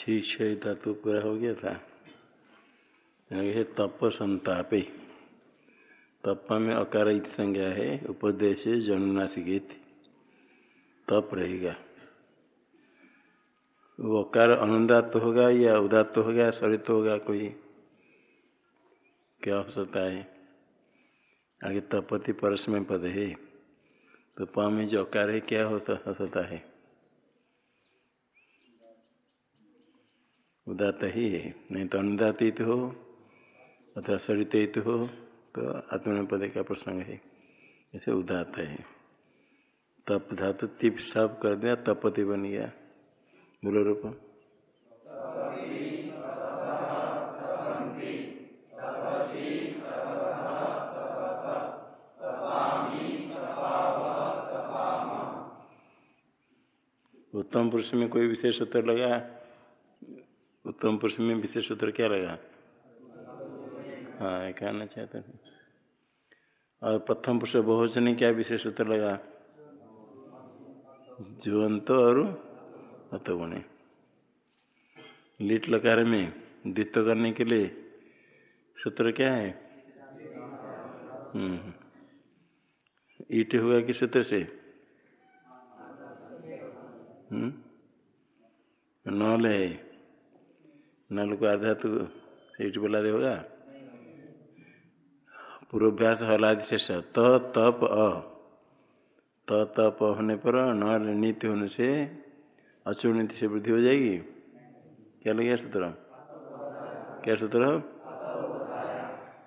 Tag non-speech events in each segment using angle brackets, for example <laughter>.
छी धातु पूरा हो गया था। तप संतापे तप में अकार संज्ञा है, उपदेश जनुनासिक तप रहेगा। वो अकार अनुदात होगा या उदात होगा, सरित होगा, कोई क्या हो सकता है? आगे तपति परस में पद है। तो प में जो अकार है, क्या होता हो सकता है? उदात ही है। नहीं तो अनुदात हो अथवा सरित हो तो आत्मन पद का प्रसंग है। ऐसे उदात है। तप धातु तिप सब कर दिया, तपति बन गया। मूल रूप। उत्तम पुरुष में कोई विशेष उत्तर लगा? उत्तम पुरुष में विशेष सूत्र क्या लगा हाँ कहना चाहते हैं और प्रथम पुरुष बहुवचन क्या विशेष सूत्र लगा? जुवंत और अतगुणे लिट लकार में द्वित्व करने के लिए सूत्र क्या है? हम्म ईट हुआ किस सूत्र से? हम्म नल है। नल को आधा तो ईट बोला दे होगा पूर्वाभ्यास हलादि शेष त, तप, अ। त, तप होने पर नीति होने से अचुनीति से वृद्धि हो जाएगी। क्या लगेगा सूत्र? क्या सूत्र?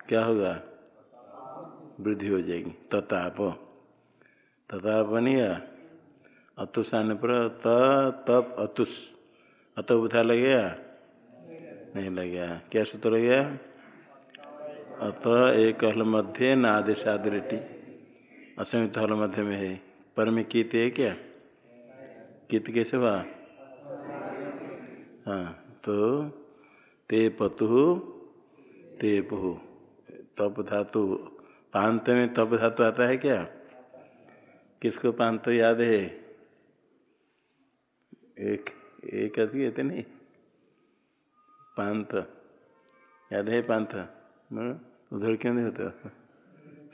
क्या होगा? वृद्धि हो जाएगी। तताप। तताप बनेगा अतुष आने पर त, तप, अतुष। अत बुधा लगेगा। नहीं लगेगा। क्या सूत्र लगेगा अत एक हल मध्य न आदेश आदरेटी असंयुक्त हल मध्य में है। पर में कित है क्या? कित कैसे हुआ? हाँ तो ते पतु, ते पुहु। तप धातु। पांत में तप धातु आता है क्या? किसको पांत याद है? एक एक कहते नहीं? पांत। याद है पांत? उधर क्यों नहीं होता?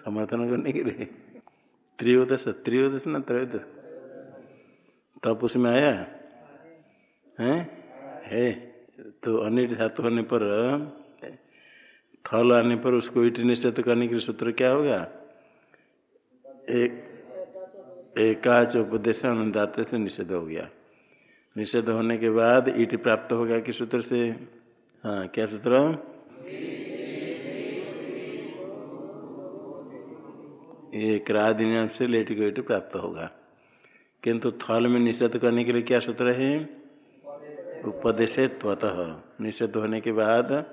समर्थन करने के लिए। त्रियोदश त्रियोदश ना त्रयोदश तब उसमें आया? है? है। तो अनिट धातु होने पर, थल आने पर उसको ईट निषेध करने के लिए सूत्र क्या होगा? एक, एकाच उपदेश अनुदात से निषेध हो गया। निषेध होने के बाद ईट प्राप्त हो गया किस सूत्र से? हाँ क्या सूत्र? ये क्रादिनियम से लेट गोट प्राप्त होगा। किंतु थल में निषेध करने के लिए क्या सूत्र है? उपदेश त्वतः। निषेध होने के बाद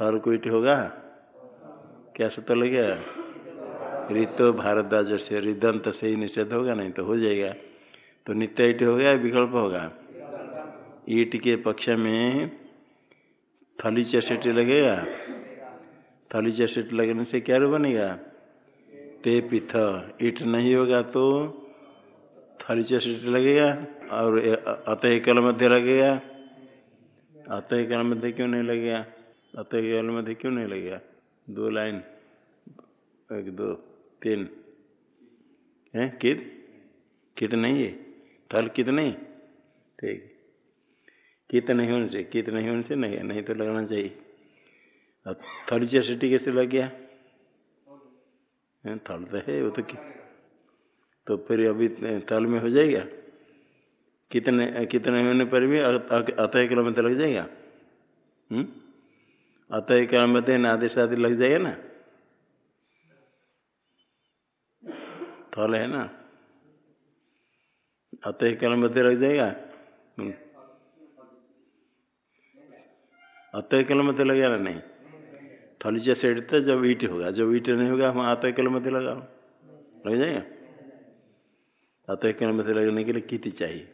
थल को इट होगा। क्या सूत्र लग गया? ऋतो भारद्वाज से रिदंत से ही निषेध होगा, नहीं तो हो जाएगा। तो नित्य ईट हो गया विकल्प होगा? ईट के पक्ष में थली चसेट लगेगा। थली चसेट लगने से क्या रूप बनेगा? ते पिथ ईट नहीं होगा तो थली चसेट लगेगा और अतः कल मध्य लगेगा। अतः कल मध्य क्यों नहीं लगेगा? अतः कल मध्य क्यों नहीं लगेगा? दो लाइन। एक, दो, तीन। है, कित? कित नहीं है। थल कित नहीं? ठीक। कित नहीं होने से कित नहीं होने से नहीं नहीं तो लगना चाहिए। अब थली चसेटी कैसे लग गया? थल तो है, वो तो क्या तो फिर अभी तल में हो जाएगा? कितने कितने होने पर भी अतः किलोमीटर लग जाएगा? हम्म? अतः किलोमीटर नादेश आदि लग जाएगा ना? थल है ना? अतः किलोमीटर लग जाएगा? अतः किलोमीटर लगेगा ना नहीं? थलीचा सेट तो जब ईट होगा जब ईट नहीं होगा हम आते किलोमीटर लगाओ लग जाएगा? आते किलोमीटर लगने के लिए कित चाहिए।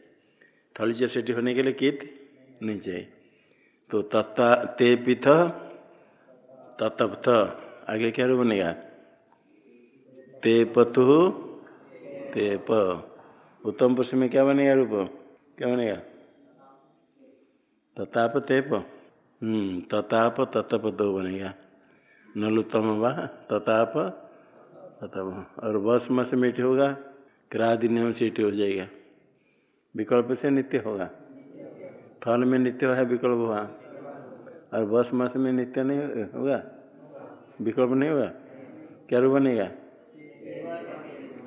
थलीचा सेट होने के लिए कित? नहीं चाहिए। तो तत्ता ते पिथ तत्थ आगे क्या रूप बनेगा? ते पतु ते प। उत्तम पुरुष में क्या बनेगा रूप? क्या बनेगा? तताप तेप हम्म, तताप ततप दो बनेगा नलुतम वा तताप ततप और बस मस मीठ होगा क्रादिन्यम सीट हो जाएगा विकल्प से नित्य होगा थल में नित्य है विकल्प हुआ और बस मस में नित्य नहीं होगा विकल्प नहीं होगा क्या रूप बनेगा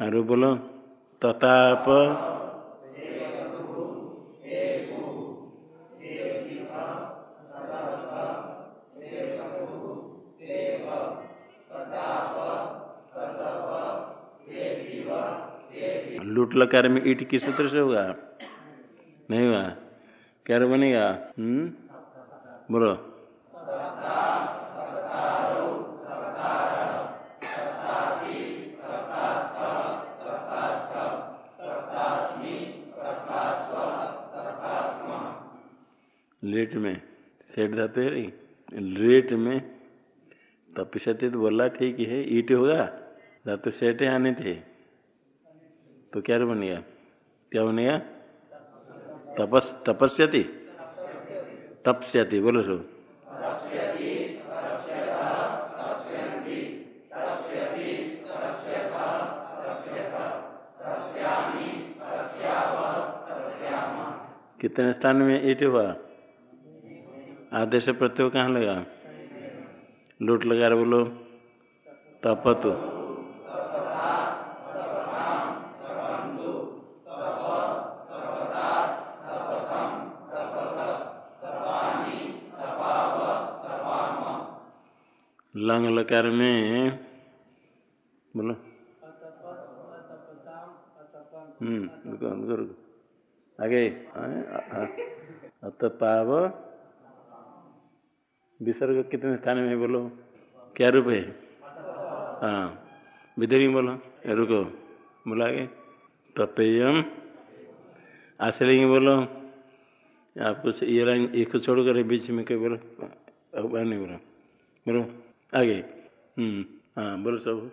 अरे बोलो तताप लकार में ईट किस सूत्र से होगा नहीं हुआ। क्या बनेगा? हम्म? बोलो। लेट में। सेठ धातु है लेट में। तपिसते तो बोला, ठीक है ईट होगा। धातु सेठ आने थे तो क्या बनेगा क्या बनेगा तपस, तपस्यति। तपस्यति, बोलो सो कितने स्थान में ईट हुआ? आदेश प्रत्यय कहाँ लगा? लूट लगा रहे बोलो। तपतु। लंग लकार में, बोलो। हम्म रुको रुको रुको। आगे अतपाव विसर्ग कितने स्थान में बोलो। क्या रूप है? हाँ। विधि बोलो। रुको, बोला आगे। तपेयम। आश्रय बोलो। आप कुछ ये लाइन एक छोड़ कर बीच में कहीं बोलो। नहीं बोलो। बोलो। आगे। हम्म हाँ बोलो सब।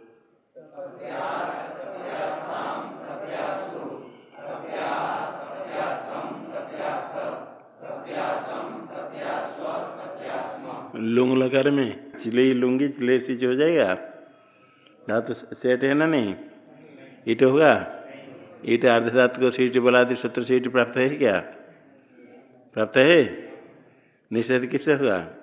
लुंग लकार में चिले लूँगी, चिले स्विच हो जाएगा। धातु सेट है ना नहीं? ईट होगा? ईट आर्ध धातु को सीट बोला दी सूत्र सीट प्राप्त है क्या? प्राप्त है? निषेध किससे होगा?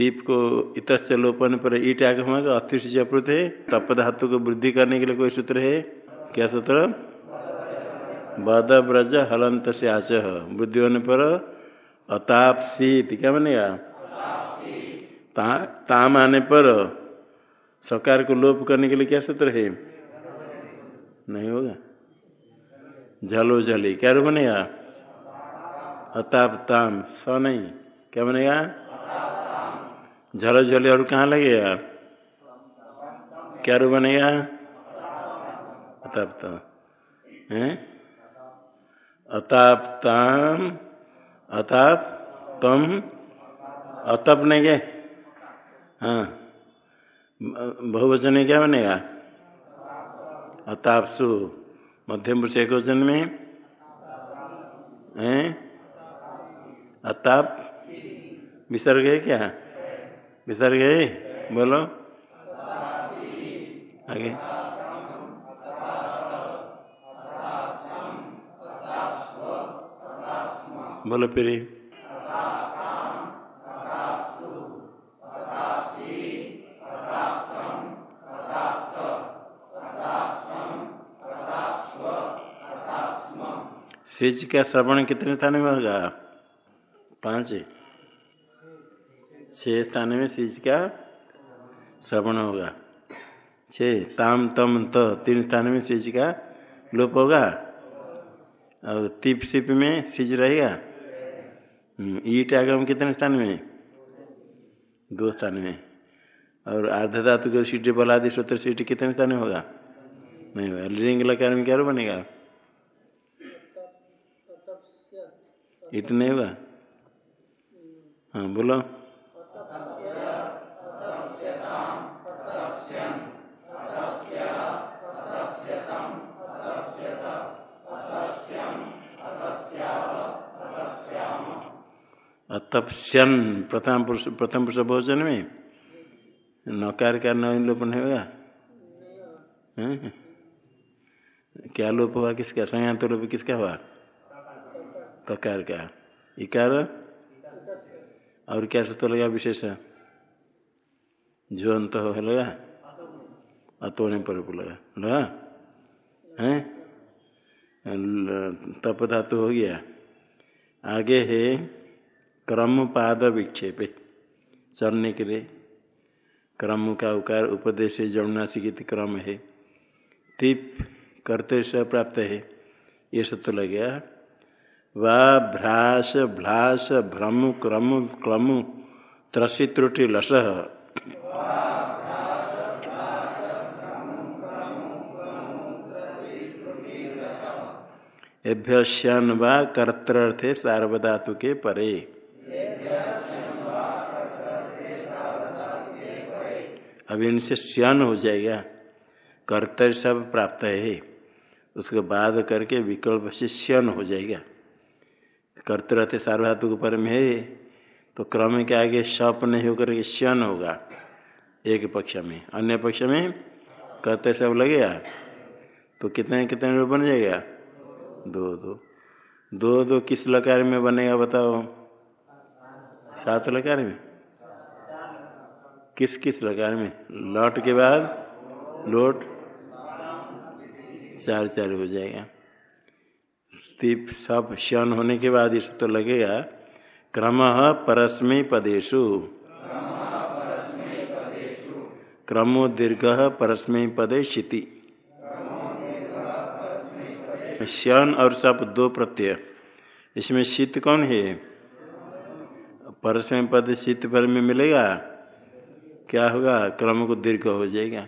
तीप को इतस्य लोपन पर ईट आगे होगा अतिश जपृत है तप धातु को वृद्धि करने के लिए कोई सूत्र है? क्या सूत्र? बद ब्रज हलंत से आच वृद्धि होने पर अताप क्या बनेगा ता, ताम आने पर सकार को लोप करने के लिए क्या सूत्र है? नहीं होगा। झलो झली क्या रू बनेगा अताप ताम स नहीं क्या बनेगा झलो झली और कहाँ लगेगा क्या रू बनेगा? अताप तो हैं? अताप अताप तम। अतप नहीं गए हाँ। बहुवचन क्या बनेगा? अतापसु। मध्यम पुरुष एक वचन में। हैं? अताप। विसर्ग है क्या? विसर्ग है बोलो। आगे। बोलो फिर। सिज का श्रवण कितने स्थान में होगा? पाँच। छह स्थान में सिज का श्रवण होगा। छः, ताम, तम, त तीन स्थान में सिज का लोप होगा। और तिप, सिप में सिज रहेगा। ईट, आगम कितने स्थान में? दो स्थान में। और आर्ध धातु के सीट, बलादि सूत्र सीटी कितने स्थान में होगा? नहीं होगा। लिंग लकार में क्या बनेगा? ईट नहीं होगा? हाँ बोलो। अतपस्यन प्रथम पुरुष प्रथम पुरुष भोजन में नकार का न लोपन होगा क्या लोप हुआ किसका? संयंत्र लोप किसका हुआ? तकार का। इकार? और क्या सूत्र लगा विशेष? जो अंत हो लगा? अतोने पर लगा। लगा? है? तप धातु हो गया। आगे है क्रम पाद विक्षेप। चलने के लिए क्रम का उकार उपदेश जमुनासिकित क्रम है। तिप करते से प्राप्त है। ये सूत्र लग गया। वा भ्रास भ्लास भ्रम क्रम क्रम त्रसी त्रुटि लस। एभ्यश्यन व कर्तर्थे सार्वधातु के परे। अभी इनसे श्यन हो जाएगा। कर्तव्य सब प्राप्त है। उसके बाद करके विकल्प से श्यन हो जाएगा। कर्तरते सार्वधातु के पर में है तो क्रम के आगे सप नहीं होकर के श्यन होगा। एक पक्ष में। अन्य पक्ष में कर्तव्य सब लगेगा तो कितने कितने रूप बन जाएगा? दो दो। दो दो किस लकार में बनेगा बताओ? सात लकार में? किस किस लकार में? लौट के बाद लोट। चार चार हो जाएगा। स्तीप सब शन होने के बाद इस तो लगेगा। क्रम परस्मय पदेशु क्रमो दीर्घ परस्मय पदे क्षिति श्यन और सप दो प्रत्यय। इसमें शीत कौन है? परस्मय पद शीत पर में मिलेगा। क्या होगा? क्रम को दीर्घ हो जाएगा।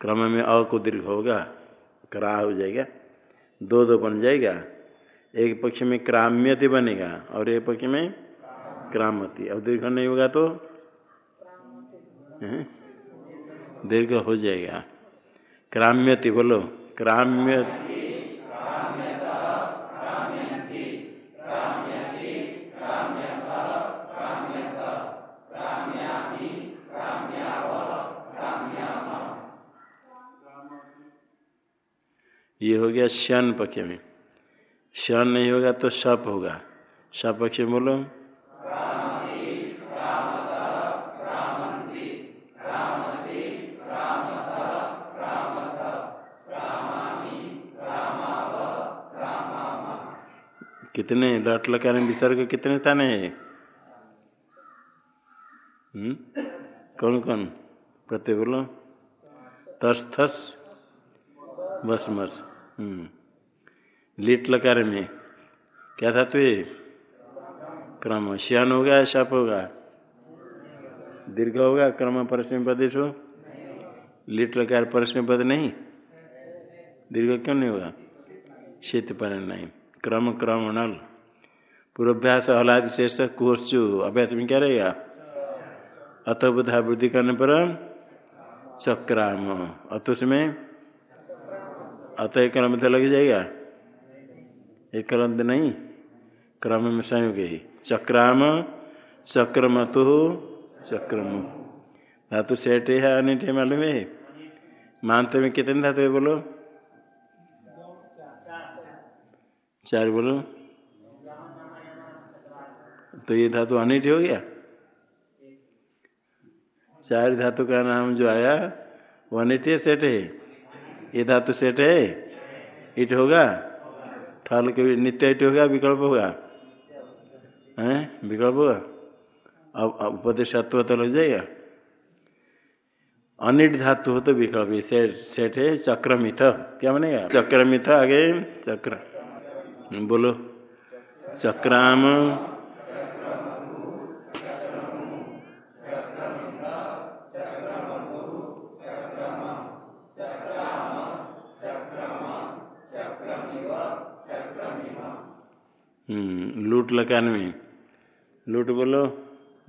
क्रम में अ को दीर्घ होगा, क्रा हो जाएगा, दो दो बन जाएगा। एक पक्ष में क्राम्यति बनेगा और एक पक्ष में क्रामति। अब दीर्घ नहीं होगा तो? दीर्घ हो जाएगा। क्राम्यति बोलो। क्राम्य ये हो गया शन पक्ष में शन नहीं होगा तो सप होगा। सप पक्ष में बोलो। कितने लट लकार विसर्ग कितने ताने हैं हम्म? कौन कौन? प्रत्यय बोलो। तस्थस बस हम्म। लिट लकार में। क्या था तो ये? क्रम। श्यान होगा या शप होगा दीर्घ होगा क्रम परस्म पदेश हो लिट लकार परस्म पद नहीं। दीर्घ क्यों नहीं होगा? शीत पर नहीं। क्रम क्रम नल पूर्वाभ्यास हलादि शेष, कोर्चु। अभ्यास में क्या रहेगा? अत वृद्धि करने पर चक्राम। अतुष में अत क्रम तो लग जाएगा? एक क्रम नहीं, क्रम में संयोग ही। चक्राम, चक्रमतु, चक्रम। धातु सेठ है, अनिट मालूम है? मानते में कितने धातु है बोलो? चार बोलो। तो ये धातु अनिट हो गया? चार धातु का नाम जो आया, वो अनिट सेठ है? ये धातु सेठ है, इट होगा। थल के नित्य इट होगा, विकल्प होगा। हैं? विकल्प होगा। अब उपदेश तो लग जाएगा। अनिट धातु हो तो विकल्प सेठ सेठ है, चक्रमिथ। क्या बनेगा? चक्रमिथ आगे, चक्र। बोलो। चक्राम हम्म, लूट लकार में। लूट बोलो,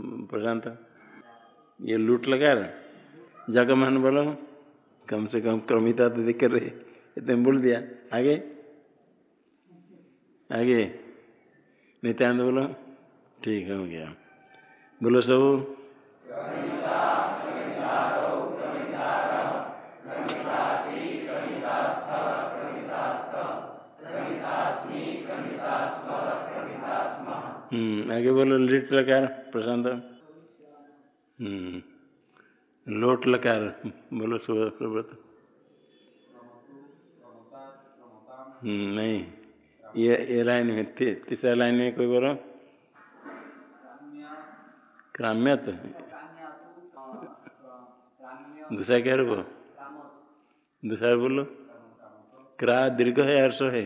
प्रशांत। ये लूट लकार जगमहन बोलो, कम से कम क्रमिता तो दिख रही। इतने बोल दिया। आगे? आगे? नित्यानंद बोलो, ठीक, हो गया। बोलो सब आगे बोलो लिट लकार प्रशांत। हम्म लोट लकार बोलो सुब्रत हम्म, नहीं ये ये लाइन में तीसरा लाइन में कोई बोलो। क्राम्यत दूसरा क्या रुको दूसरा बोलो। क्रा दीर्घ है अर्श है।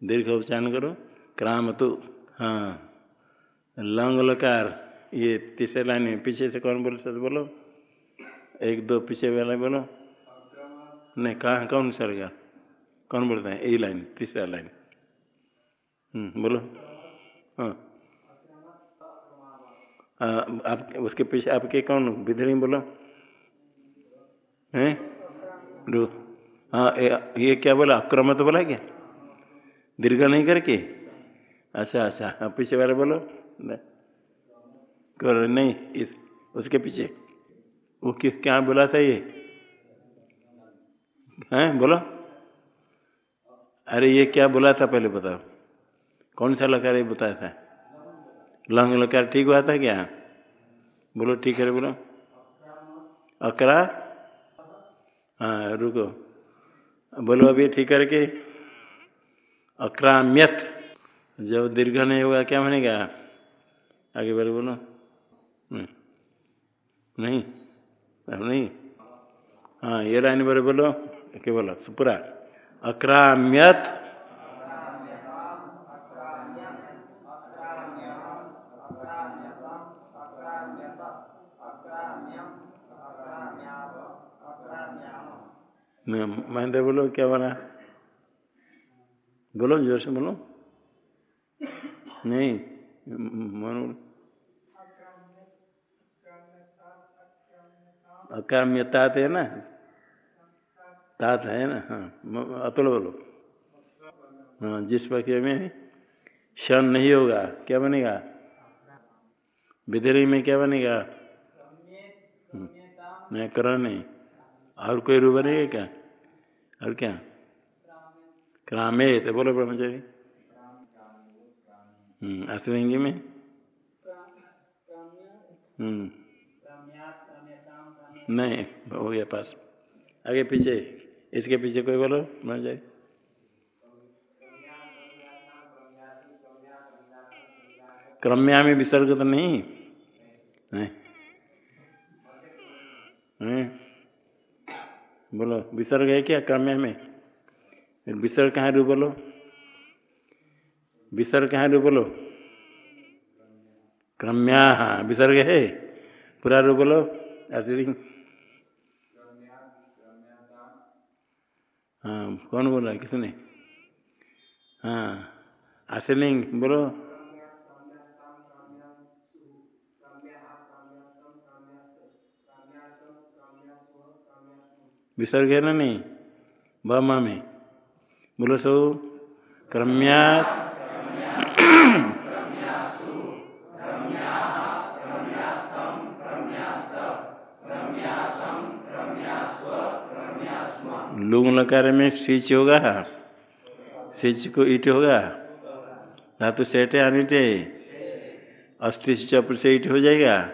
दीर्घ उच्चारण करो। क्राम तो हाँ। लंग लकार ये तीसरे लाइन में पीछे से कौन बोलो सर बोलो? एक दो पीछे वाला बोलो। नहीं कहाँ कौन सर कौन बोलते हैं? यही लाइन तीसरा लाइन। हम्म, बोलो। हाँ। आप उसके पीछे आपके कौन विधरी बोलो। हैं? हाँ ये क्या बोला? अक्रम तो बोला क्या? दीर्घ नहीं करके? अच्छा अच्छा। हाँ पीछे वाले बोलो। कर नहीं, इस, उसके पीछे। वो क्या बोला था ये? हैं, बोलो? अरे, ये क्या बोला था, पहले बताओ। कौन सा लकार ये बताया था? लंग लकार, ठीक हुआ था क्या? बोलो, ठीक है, बोलो। अकरा? हाँ रुको। बोलो अभी ठीक करके। अक्राम्यत। जब दीर्घ नहीं होगा, क्या बनेगा? आगे बोलो बोलो। नहीं। नहीं। नहीं। हाँ ये लाइन बोले बोलो। क्या बोलो। पूरा अक्राम्यत। महेंद्र बोलो, क्या बना बोलो, ज़ोर से बोलो। नहीं। मनु अकाम्यता है ना? तात है ना? हाँ अतुल बोलो। हाँ जिस पक्ष में शन नहीं होगा, क्या बनेगा? विधेरी में क्या बनेगा? नहीं करण नहीं। और कोई रू बनेगा क्या? और क्या? क्रामे तो बोलो ब्रह्मचारी। हम्म अश्विंगी में? हम्म। नहीं हो गया पास। आगे पीछे इसके पीछे कोई बोलो जाए। क्रम्या में विसर्ग तो नहीं। नहीं, नहीं। बोलो विसर्ग है क्या क्रम्या में? विसर्ग कहाँ रू बोलो? विसर्ग कहाँ रू बोलो? क्रम्या हाँ विसर्ग है। पूरा रू बोलो ऐसे हाँ कौन बोला किसने? हाँ आशलिंग बोलो। विसर्ग है ना नहीं? बमा में। बोलो सो। क्रम्या लुंग लकार में स्विच होगा। स्विच को ईट होगा। धातु सेठ अनिटे अस्थि चप से ईट हो जाएगा।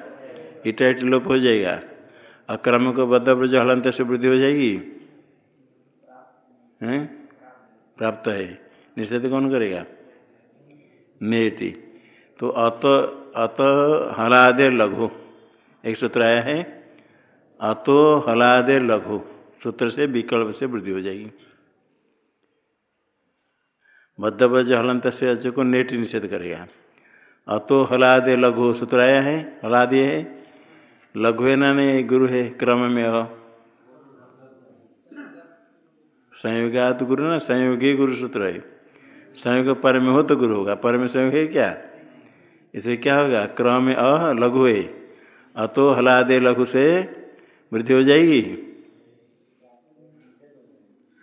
ईटा ईट लोप हो जाएगा। अक्रम को बद्ध हलंत से वृद्धि हो जाएगी। हैं? प्राप्त है। निषेध कौन करेगा? नेटी तो अत अत हलादे लघु। एक सूत्र आया है। अतो हलादे लघु। सूत्र से विकल्प से वृद्धि हो जाएगी। मध्यवज हलंत से अच को नेट निषेध करेगा। अतो हलादे लघु सूत्र आया है हलादे है। लघु है ना नहीं, गुरु है, क्रम में अ संयोगात गुरु ना, संयोगी गुरु सूत्र है। संयोग पर में हो तो गुरु होगा, पर में संयोग है क्या? इसे क्या होगा? क्रम में अ लघु है अतो हलादे लघु से वृद्धि हो जाएगी।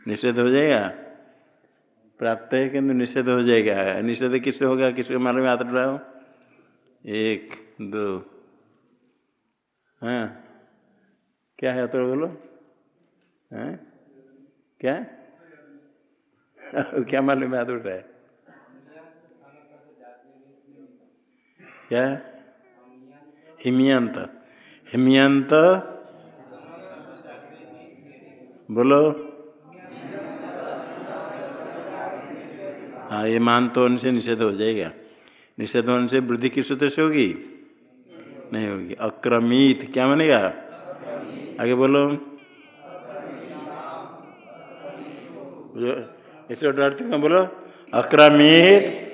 निषेध हो जाएगा? प्राप्त है किंतु निषेध हो जाएगा? निषेध किससे होगा? किसके मालूम में हाथ हो? एक, दो। हाँ। क्या है तो बोलो? हाँ? क्या? <laughs> क्या मालूम हाथ उठ रहा है? क्या? हिमयंत। हिमयंत? बोलो। हाँ ये मान तो उनसे निषेध हो जाएगा। निषेध होने से वृद्धि किस सूत्र से होगी? नहीं होगी। अक्रमित, क्या मानेगा? आगे बोलो। इसे डरते बोलो। अक्रमित।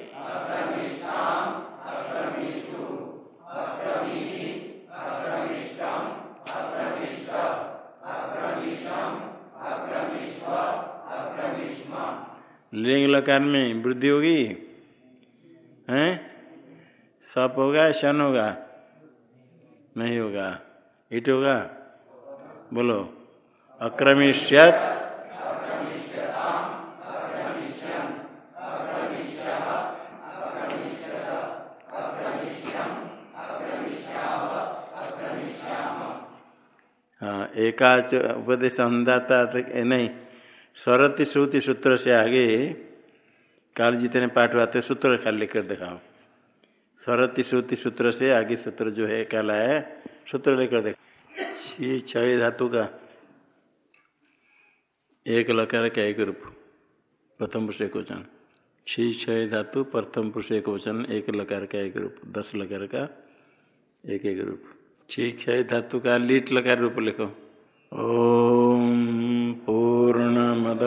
लिंग लकार में वृद्धि होगी? हैं? सप होगा, शन होगा? नहीं होगा। इट होगा? बोलो। अक्रमिष्यत। हाँ एकाच उपदेश अंदाता नहीं सरती श्रुति सूत्र से आगे काल जितने पाठ आते सूत्र खाली लेकर दिखाओ। सरती श्रुति सूत्र से आगे सूत्र जो है काला है? सूत्र लेकर देखो। छी छह धातु का। एक लकार का एक रूप। प्रथम पुरुष एक वचन। छी छह धातु, प्रथम पुरुष एक वचन, एक लकार का एक रूप। दस लकार का एक एक रूप। छी छह धातु का लीट लकार रूप लिखो। ओम पूर्ण मद